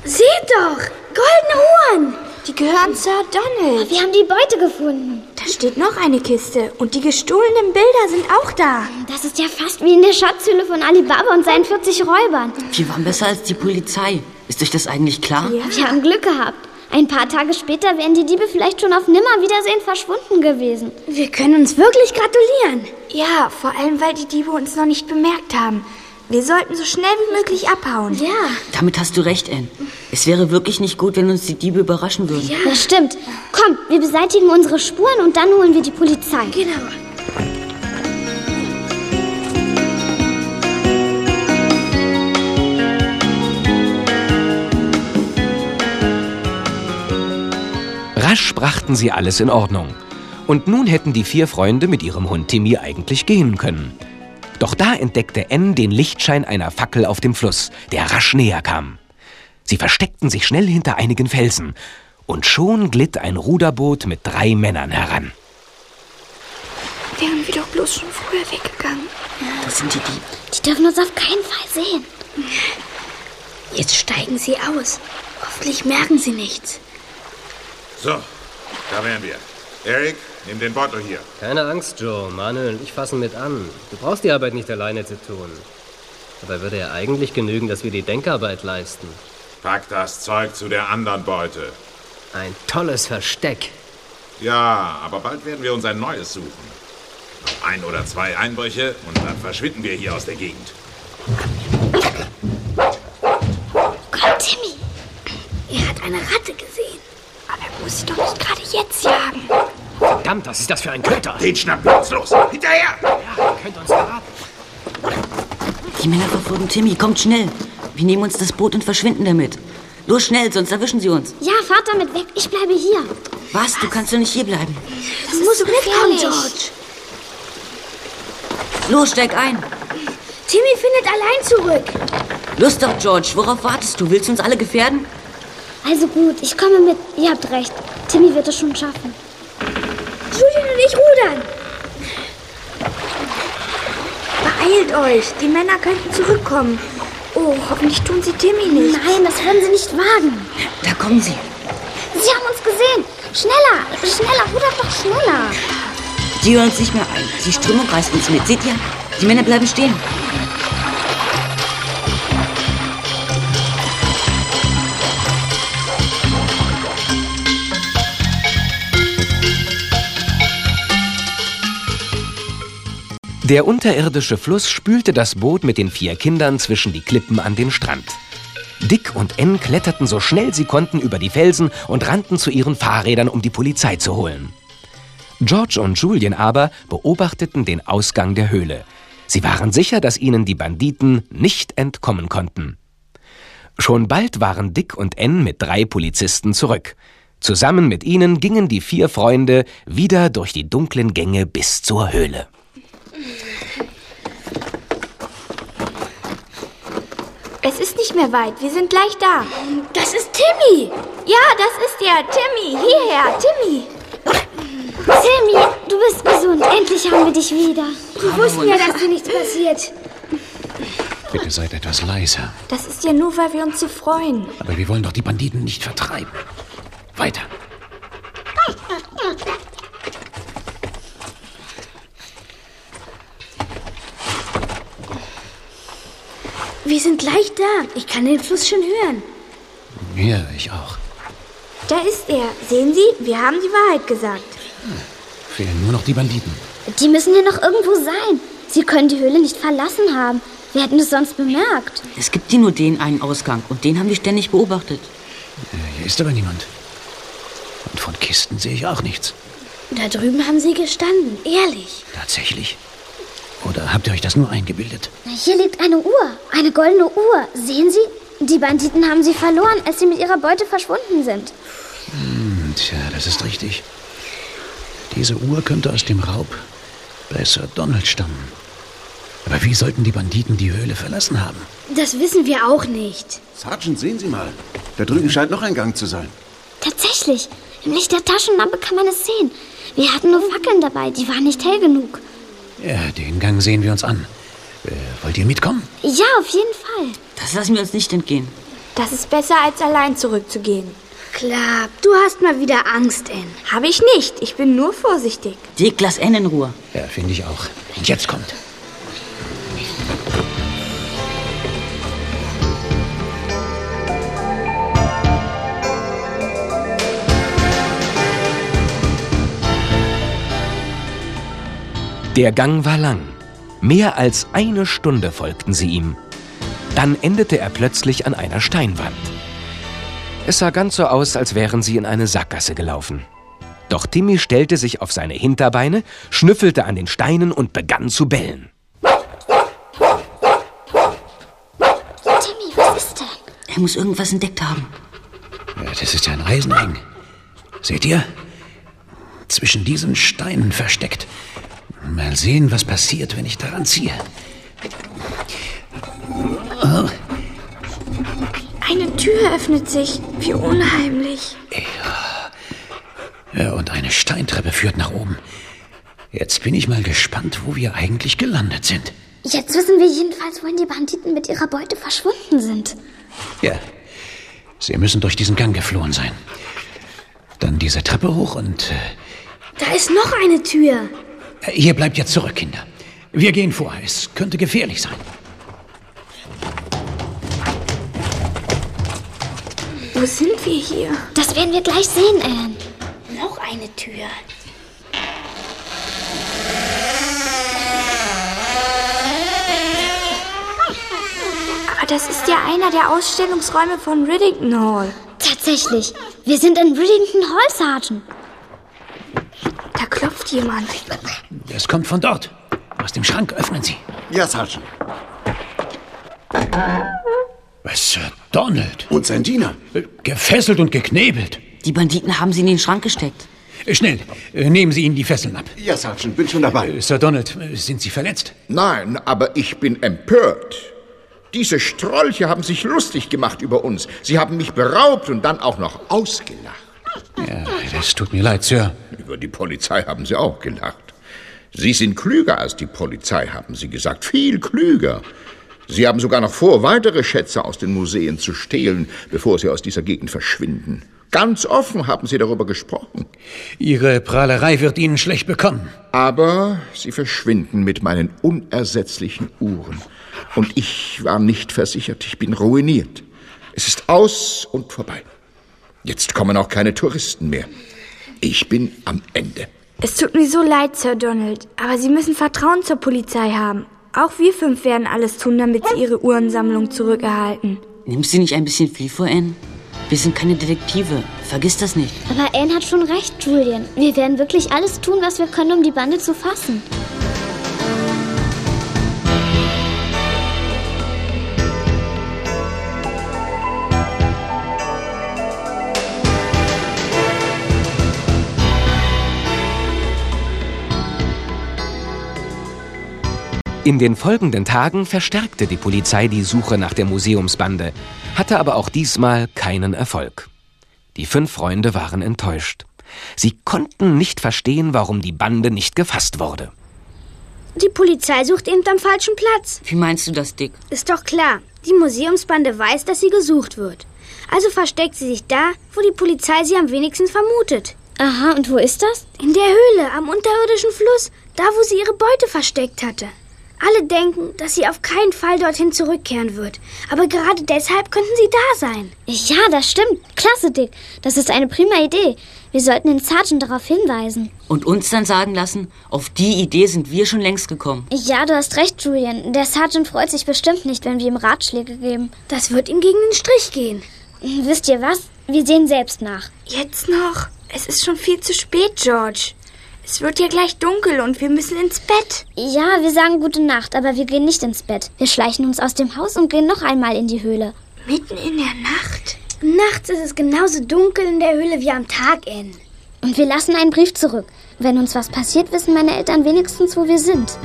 Speaker 8: Seht doch, goldene Uhren.
Speaker 5: Die gehören Sir Donald.
Speaker 4: Wir haben die Beute gefunden.
Speaker 5: Da steht noch eine Kiste und die gestohlenen Bilder sind auch da.
Speaker 4: Das ist ja fast wie in der Schatzhülle von Alibaba und seinen 40 Räubern.
Speaker 6: Wir waren besser als die Polizei. Ist euch das eigentlich klar?
Speaker 4: Wir haben Glück gehabt. Ein paar Tage später wären die Diebe vielleicht schon auf Nimmerwiedersehen verschwunden gewesen.
Speaker 8: Wir können uns wirklich gratulieren.
Speaker 5: Ja, vor allem, weil die Diebe uns noch nicht bemerkt haben. Wir sollten so schnell wie möglich abhauen.
Speaker 8: Ja.
Speaker 6: Damit hast du recht, Anne. Es wäre wirklich nicht gut, wenn uns die Diebe überraschen würden.
Speaker 4: Ja. Das stimmt. Komm, wir beseitigen unsere Spuren und dann holen wir die Polizei.
Speaker 8: Genau.
Speaker 1: Rasch brachten sie alles in Ordnung. Und nun hätten die vier Freunde mit ihrem Hund Timmy eigentlich gehen können. Doch da entdeckte N den Lichtschein einer Fackel auf dem Fluss, der rasch näher kam. Sie versteckten sich schnell hinter einigen Felsen, und schon glitt ein Ruderboot mit drei Männern heran.
Speaker 5: Wären wir doch bloß schon früher weggegangen.
Speaker 6: Das sind die Diebe.
Speaker 4: Die dürfen uns auf keinen Fall sehen.
Speaker 8: Jetzt steigen sie aus. Hoffentlich merken sie nichts.
Speaker 13: So, da wären wir. Eric, nimm den Bottle hier.
Speaker 14: Keine Angst, Joe. Manuel und ich fassen mit an. Du brauchst die Arbeit nicht alleine zu tun. Dabei würde ja eigentlich genügen, dass wir die Denkarbeit leisten.
Speaker 13: Pack das Zeug zu der anderen Beute.
Speaker 14: Ein tolles Versteck.
Speaker 13: Ja, aber bald werden wir uns ein neues suchen. Noch ein oder zwei Einbrüche und dann verschwinden wir hier aus der Gegend.
Speaker 14: Verdammt, was ist das für ein Köter?
Speaker 13: Den schnappen wir uns los. Hinterher!
Speaker 14: Ja, ihr könnt uns verraten.
Speaker 6: Die Männer verfolgen Timmy. Kommt schnell. Wir nehmen uns das Boot und verschwinden damit. Los schnell, sonst erwischen sie uns.
Speaker 4: Ja, fahrt damit weg. Ich bleibe hier.
Speaker 6: Was? Du kannst doch nicht hier bleiben.
Speaker 8: Das musst du mitkommen, George.
Speaker 6: Los, steig ein.
Speaker 8: Timmy findet allein zurück.
Speaker 6: Los doch, George. Worauf wartest du? Willst du uns alle gefährden?
Speaker 4: Also gut, ich komme mit. Ihr habt recht. Timmy wird es schon schaffen.
Speaker 8: Julian und ich rudern.
Speaker 5: Beeilt euch. Die Männer könnten zurückkommen. Oh, hoffentlich tun sie Timmy nicht.
Speaker 4: Nein, das werden sie nicht wagen.
Speaker 6: Da kommen sie.
Speaker 4: Sie haben uns gesehen. Schneller, schneller, rudert doch schneller.
Speaker 6: Die hören uns nicht mehr ein. Die Strömung reißt uns mit. Seht ihr? Die Männer bleiben stehen.
Speaker 1: Der unterirdische Fluss spülte das Boot mit den vier Kindern zwischen die Klippen an den Strand. Dick und N kletterten so schnell sie konnten über die Felsen und rannten zu ihren Fahrrädern, um die Polizei zu holen. George und Julian aber beobachteten den Ausgang der Höhle. Sie waren sicher, dass ihnen die Banditen nicht entkommen konnten. Schon bald waren Dick und N mit drei Polizisten zurück. Zusammen mit ihnen gingen die vier Freunde wieder durch die dunklen Gänge bis zur Höhle.
Speaker 5: Es ist nicht mehr weit. Wir sind gleich da.
Speaker 8: Das ist Timmy.
Speaker 5: Ja, das ist er. Timmy. Hierher. Timmy.
Speaker 4: Timmy, du bist gesund. Endlich haben wir dich wieder.
Speaker 8: Wir wussten ja, dass dir nichts passiert.
Speaker 15: Bitte seid etwas leiser.
Speaker 5: Das ist ja nur, weil wir uns so freuen.
Speaker 15: Aber wir wollen doch die Banditen nicht vertreiben. Weiter.
Speaker 8: Wir sind gleich da. Ich kann den Fluss schon hören.
Speaker 15: Ja, ich auch.
Speaker 5: Da ist er. Sehen Sie, wir haben die Wahrheit gesagt.
Speaker 15: Fehlen nur noch die Banditen.
Speaker 4: Die müssen hier noch irgendwo sein. Sie können die Höhle nicht verlassen haben. Wir hätten es sonst bemerkt.
Speaker 6: Es gibt hier nur den einen Ausgang und den haben wir ständig beobachtet.
Speaker 15: Äh, Hier ist aber niemand. Und von Kisten sehe ich auch nichts.
Speaker 8: Da drüben haben sie gestanden. Ehrlich.
Speaker 15: Tatsächlich. Oder habt ihr euch das nur eingebildet?
Speaker 4: Hier liegt eine Uhr. Eine goldene Uhr. Sehen Sie? Die Banditen haben sie verloren, als sie mit ihrer Beute verschwunden sind.
Speaker 15: Hm, tja, das ist richtig. Diese Uhr könnte aus dem Raub bei Sir Donald stammen. Aber wie sollten die Banditen die Höhle verlassen haben?
Speaker 8: Das wissen wir auch nicht.
Speaker 12: Sergeant, sehen Sie mal. Da drüben scheint noch ein Gang zu sein.
Speaker 4: Tatsächlich. Im Licht der Taschenlampe kann man es sehen. Wir hatten nur Fackeln dabei, die waren nicht hell genug.
Speaker 15: Ja, den Gang sehen wir uns an. Äh, wollt ihr mitkommen?
Speaker 4: Ja, auf jeden Fall.
Speaker 6: Das lassen wir uns nicht entgehen.
Speaker 5: Das ist besser, als allein zurückzugehen.
Speaker 8: Klar, du hast mal wieder Angst, Ann.
Speaker 5: Habe ich nicht. Ich bin nur vorsichtig.
Speaker 6: Dick, lass Anne in Ruhe.
Speaker 15: Ja, finde ich auch. Und jetzt kommt.
Speaker 1: Der Gang war lang. Mehr als eine Stunde folgten sie ihm. Dann endete er plötzlich an einer Steinwand. Es sah ganz so aus, als wären sie in eine Sackgasse gelaufen. Doch Timmy stellte sich auf seine Hinterbeine, schnüffelte an den Steinen und begann zu bellen.
Speaker 4: Timmy, was ist denn?
Speaker 6: Er muss irgendwas entdeckt haben.
Speaker 15: Ja, das ist ja ein Eisenring. Seht ihr? Zwischen diesen Steinen versteckt. Mal sehen, was passiert, wenn ich daran ziehe.
Speaker 5: Oh. Eine Tür öffnet sich. Wie unheimlich.
Speaker 15: Ja, und eine Steintreppe führt nach oben. Jetzt bin ich mal gespannt, wo wir eigentlich gelandet sind.
Speaker 4: Jetzt wissen wir jedenfalls, wohin die Banditen mit ihrer Beute verschwunden sind.
Speaker 15: Ja, sie müssen durch diesen Gang geflohen sein. Dann diese Treppe hoch und... Äh,
Speaker 8: da ist noch eine Tür.
Speaker 15: Hier bleibt jetzt zurück, Kinder. Wir gehen vor. Es könnte gefährlich sein.
Speaker 5: Wo sind wir hier?
Speaker 4: Das werden wir gleich sehen, Anne.
Speaker 8: Noch eine Tür.
Speaker 5: Aber das ist ja einer der Ausstellungsräume von Riddington Hall.
Speaker 4: Tatsächlich. Wir sind in Riddington Hall, Sergeant.
Speaker 5: Klopft jemand.
Speaker 15: Es kommt von dort. Aus dem Schrank öffnen Sie.
Speaker 12: Ja, Sergeant.
Speaker 15: Was, Sir Donald?
Speaker 12: Und sein Diener?
Speaker 15: Gefesselt und geknebelt.
Speaker 6: Die Banditen haben sie in den Schrank gesteckt.
Speaker 15: Schnell, äh, nehmen Sie ihnen die Fesseln ab.
Speaker 12: Ja, Sergeant, bin schon dabei.
Speaker 15: Äh, Sir Donald, äh, sind Sie verletzt?
Speaker 11: Nein, aber ich bin empört. Diese Strolche haben sich lustig gemacht über uns. Sie haben mich beraubt und dann auch noch ausgelacht.
Speaker 15: Ja, das tut mir leid, Sir.
Speaker 11: Über die Polizei haben sie auch gelacht. Sie sind klüger als die Polizei, haben sie gesagt. Viel klüger. Sie haben sogar noch vor, weitere Schätze aus den Museen zu stehlen, bevor sie aus dieser Gegend verschwinden. Ganz offen haben Sie darüber gesprochen.
Speaker 15: Ihre Prahlerei wird Ihnen schlecht bekommen.
Speaker 11: Aber Sie verschwinden mit meinen unersetzlichen Uhren. Und ich war nicht versichert. Ich bin ruiniert. Es ist aus und vorbei. Jetzt kommen auch keine Touristen mehr. Ich bin am Ende.
Speaker 5: Es tut mir so leid, Sir Donald, aber Sie müssen Vertrauen zur Polizei haben. Auch wir fünf werden alles tun, damit Sie Ihre Uhrensammlung zurückerhalten.
Speaker 6: Nimmst du nicht ein bisschen viel vor, Anne? Wir sind keine Detektive. Vergiss das nicht.
Speaker 4: Aber Anne hat schon recht, Julian. Wir werden wirklich alles tun, was wir können, um die Bande zu fassen.
Speaker 1: In den folgenden Tagen verstärkte die Polizei die Suche nach der Museumsbande, hatte aber auch diesmal keinen Erfolg. Die fünf Freunde waren enttäuscht. Sie konnten nicht verstehen, warum die Bande nicht gefasst wurde.
Speaker 8: Die Polizei sucht eben am falschen Platz.
Speaker 6: Wie meinst du das, Dick?
Speaker 8: Ist doch klar. Die Museumsbande weiß, dass sie gesucht wird. Also versteckt sie sich da, wo die Polizei sie am wenigsten vermutet.
Speaker 4: Aha, und wo ist das?
Speaker 8: In der Höhle am unterirdischen Fluss, da wo sie ihre Beute versteckt hatte. Alle denken, dass sie auf keinen Fall dorthin zurückkehren wird. Aber gerade deshalb könnten sie da sein.
Speaker 4: Ja, das stimmt. Klasse, Dick. Das ist eine prima Idee. Wir sollten den Sergeant darauf hinweisen.
Speaker 6: Und uns dann sagen lassen, auf die Idee sind wir schon längst gekommen.
Speaker 4: Ja, du hast recht, Julian. Der Sergeant freut sich bestimmt nicht, wenn wir ihm Ratschläge geben.
Speaker 8: Das wird ihm gegen den Strich gehen.
Speaker 4: Wisst ihr was? Wir sehen selbst nach.
Speaker 5: Jetzt noch? Es ist schon viel zu spät, George. Es wird ja gleich dunkel und wir müssen ins Bett.
Speaker 4: Ja, wir sagen gute Nacht, aber wir gehen nicht ins Bett. Wir schleichen uns aus dem Haus und gehen noch einmal in die Höhle.
Speaker 5: Mitten in der Nacht?
Speaker 8: Nachts ist es genauso dunkel in der Höhle wie am Tag, Anne.
Speaker 4: Und wir lassen einen Brief zurück. Wenn uns was passiert, wissen meine Eltern wenigstens, wo wir sind.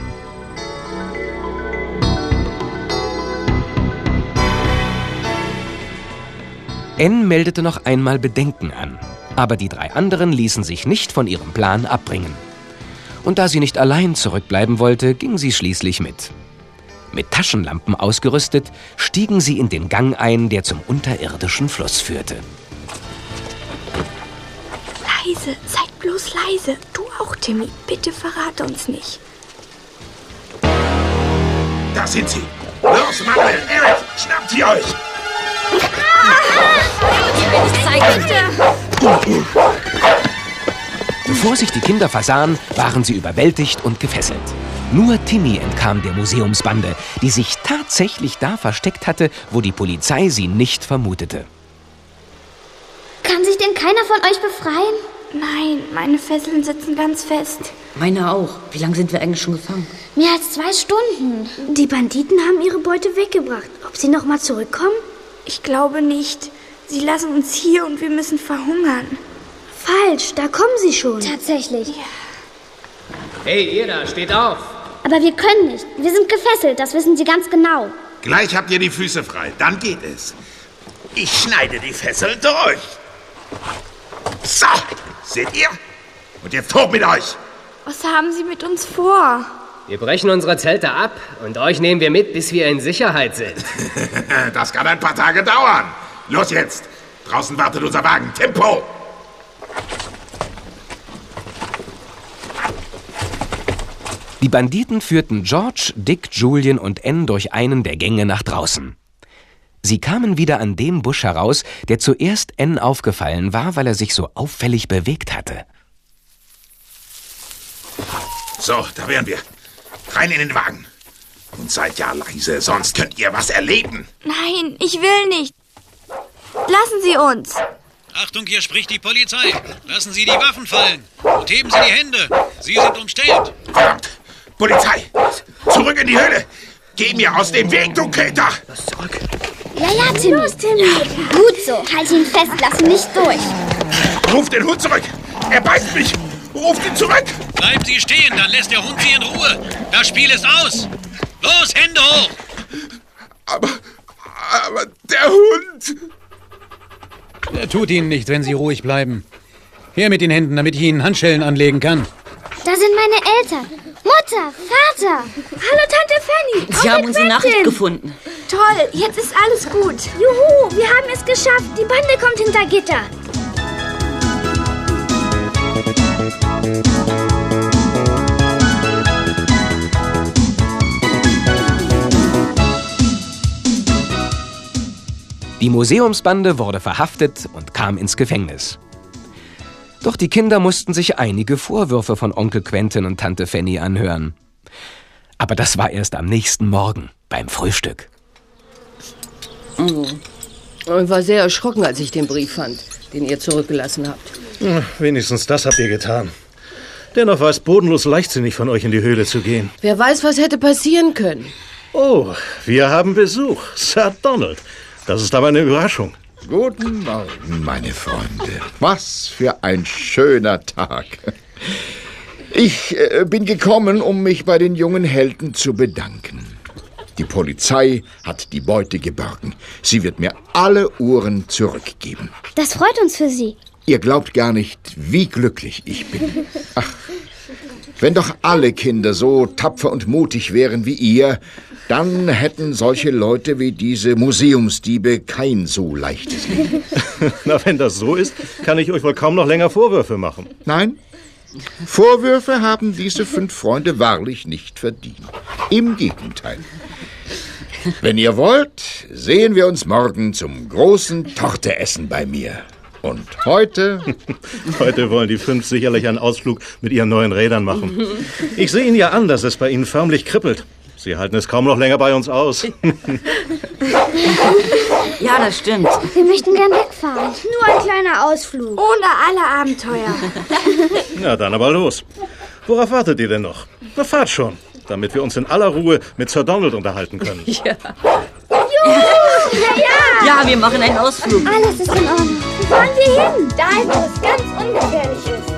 Speaker 1: N meldete noch einmal Bedenken an. Aber die drei anderen ließen sich nicht von ihrem Plan abbringen. Und da sie nicht allein zurückbleiben wollte, ging sie schließlich mit. Mit Taschenlampen ausgerüstet, stiegen sie in den Gang ein, der zum unterirdischen Fluss führte.
Speaker 5: Leise, seid bloß leise. Du auch, Timmy. Bitte verrate uns nicht.
Speaker 13: Da sind sie. Los, Manuel, Eric, schnappt sie euch.
Speaker 1: Bevor sich die Kinder versahen, waren sie überwältigt und gefesselt. Nur Timmy entkam der Museumsbande, die sich tatsächlich da versteckt hatte, wo die Polizei sie nicht vermutete.
Speaker 4: Kann sich denn keiner von euch befreien?
Speaker 5: Nein, meine Fesseln sitzen ganz fest.
Speaker 6: Meine auch. Wie lange sind wir eigentlich schon gefangen?
Speaker 4: Mehr als zwei Stunden.
Speaker 8: Die Banditen haben ihre Beute weggebracht. Ob sie noch mal zurückkommen?
Speaker 5: Ich glaube nicht. Sie lassen uns hier und wir müssen verhungern.
Speaker 8: Falsch, da kommen sie schon.
Speaker 4: Tatsächlich. Ja.
Speaker 14: Hey, ihr da, steht auf.
Speaker 4: Aber wir können nicht. Wir sind gefesselt, das wissen Sie ganz genau.
Speaker 13: Gleich habt ihr die Füße frei. Dann geht es. Ich schneide die Fesseln durch. So, seht ihr? Und jetzt hoch mit euch.
Speaker 5: Was haben Sie mit uns vor?
Speaker 14: Wir brechen unsere Zelte ab und euch nehmen wir mit, bis wir in Sicherheit sind. [LAUGHS]
Speaker 13: Das kann ein paar Tage dauern. Los jetzt. Draußen wartet unser Wagen. Tempo.
Speaker 1: Die Banditen führten George, Dick, Julian und Ann durch einen der Gänge nach draußen. Sie kamen wieder an dem Busch heraus, der zuerst Ann aufgefallen war, weil er sich so auffällig bewegt hatte.
Speaker 13: So, da wären wir. Rein in den Wagen. Und seid ja leise, sonst könnt ihr was erleben.
Speaker 5: Nein, ich will nicht. Lassen Sie uns.
Speaker 15: Achtung, hier spricht die Polizei. Lassen Sie die Waffen fallen und heben Sie die Hände. Sie sind umstellt.
Speaker 13: Verdammt! Polizei! Zurück in die Höhle! Geh mir aus dem Weg, du Keter!
Speaker 4: Los zurück. Ja, ja, Timmy. Los, Timmy. Gut so. Halt ihn fest, lass ihn nicht durch.
Speaker 13: Ruf den Hund zurück! Er beißt mich! Ruft ihn zurück!
Speaker 15: Bleiben Sie stehen, dann lässt der Hund Sie in Ruhe. Das Spiel ist aus. Los, Hände hoch!
Speaker 13: Aber, aber der Hund!
Speaker 15: Er tut Ihnen nicht, wenn Sie ruhig bleiben. Her mit den Händen, damit ich Ihnen Handschellen anlegen kann.
Speaker 4: Da sind meine Eltern. Mutter, Vater.
Speaker 8: Hallo, Tante Fanny.
Speaker 6: Sie haben unsere
Speaker 8: Martin.
Speaker 6: Nachricht gefunden.
Speaker 5: Toll, jetzt ist alles gut.
Speaker 8: Juhu, wir haben es geschafft. Die Bande kommt hinter Gitter.
Speaker 1: Die Museumsbande wurde verhaftet und kam ins Gefängnis. Doch die Kinder mussten sich einige Vorwürfe von Onkel Quentin und Tante Fanny anhören. Aber das war erst am nächsten Morgen beim Frühstück.
Speaker 3: Oh. Ich war sehr erschrocken, als ich den Brief fand, den ihr zurückgelassen habt.
Speaker 7: Wenigstens das habt ihr getan. Dennoch war es bodenlos leichtsinnig von euch in die Höhle zu gehen.
Speaker 3: Wer weiß, was hätte passieren können.
Speaker 7: Oh, wir haben Besuch. Sir Donald. Das ist aber eine Überraschung.
Speaker 11: Guten Morgen, meine Freunde. Was für ein schöner Tag. Ich äh, bin gekommen, um mich bei den jungen Helden zu bedanken. Die Polizei hat die Beute geborgen. Sie wird mir alle Uhren zurückgeben.
Speaker 4: Das freut uns für Sie.
Speaker 11: Ihr glaubt gar nicht, wie glücklich ich bin. Ach, wenn doch alle Kinder so tapfer und mutig wären wie ihr, dann hätten solche Leute wie diese Museumsdiebe kein so leichtes Leben. [LAUGHS]
Speaker 7: Na, wenn das so ist, kann ich euch wohl kaum noch länger Vorwürfe machen.
Speaker 11: Nein, Vorwürfe haben diese fünf Freunde wahrlich nicht verdient. Im Gegenteil. Wenn ihr wollt, sehen wir uns morgen zum großen Torteessen bei mir. Und heute? [LAUGHS]
Speaker 7: Heute wollen die fünf sicherlich einen Ausflug mit ihren neuen Rädern machen. Ich sehe Ihnen ja an, dass es bei Ihnen förmlich kribbelt. Sie halten es kaum noch länger bei uns aus. [LAUGHS]
Speaker 6: Ja, das stimmt.
Speaker 8: Wir möchten gern wegfahren.
Speaker 5: Nur ein kleiner Ausflug. Ohne alle Abenteuer. [LAUGHS]
Speaker 7: Na, dann aber los. Worauf wartet ihr denn noch? Na, fahrt schon, damit wir uns in aller Ruhe mit Sir Donald unterhalten können. [LAUGHS]
Speaker 6: Ja.
Speaker 8: Juhu! Ja,
Speaker 6: Ja, wir machen einen Ausflug.
Speaker 8: Alles ist in Ordnung. Wo fahren wir hin?
Speaker 5: Dahin, wo es ganz ungefährlich ist.